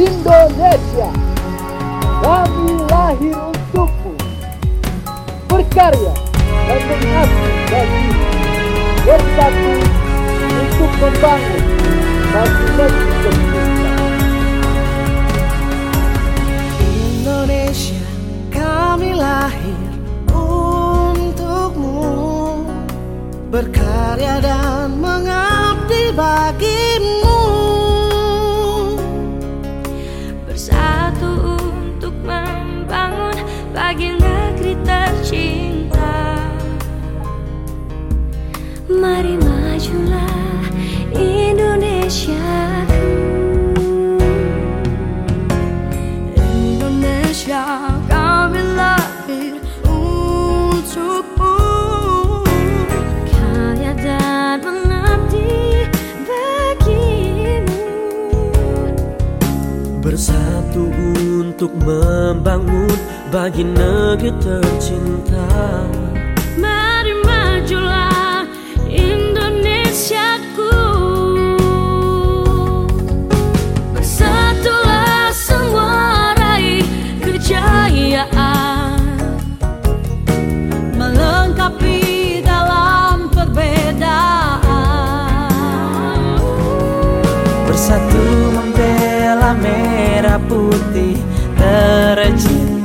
Indonesia. Kami lahir untukmu. Berkarya dan mengabdi bagi Bersatu untuk membangun bagi tercinta Indonesia kami lahir untukmu. Berkarya dan mengabdi bagimu bagi negeri tercinta. Mari majulah Indonesiaku. Indonesia kami lahir Bersatu untuk membangun bagi negeri tercinta. Mari majulah Indonesiaku. Bersatulah semua raih kejayaan. Melengkapi dalam perbedaan. Bersatu membela merah putih tercinta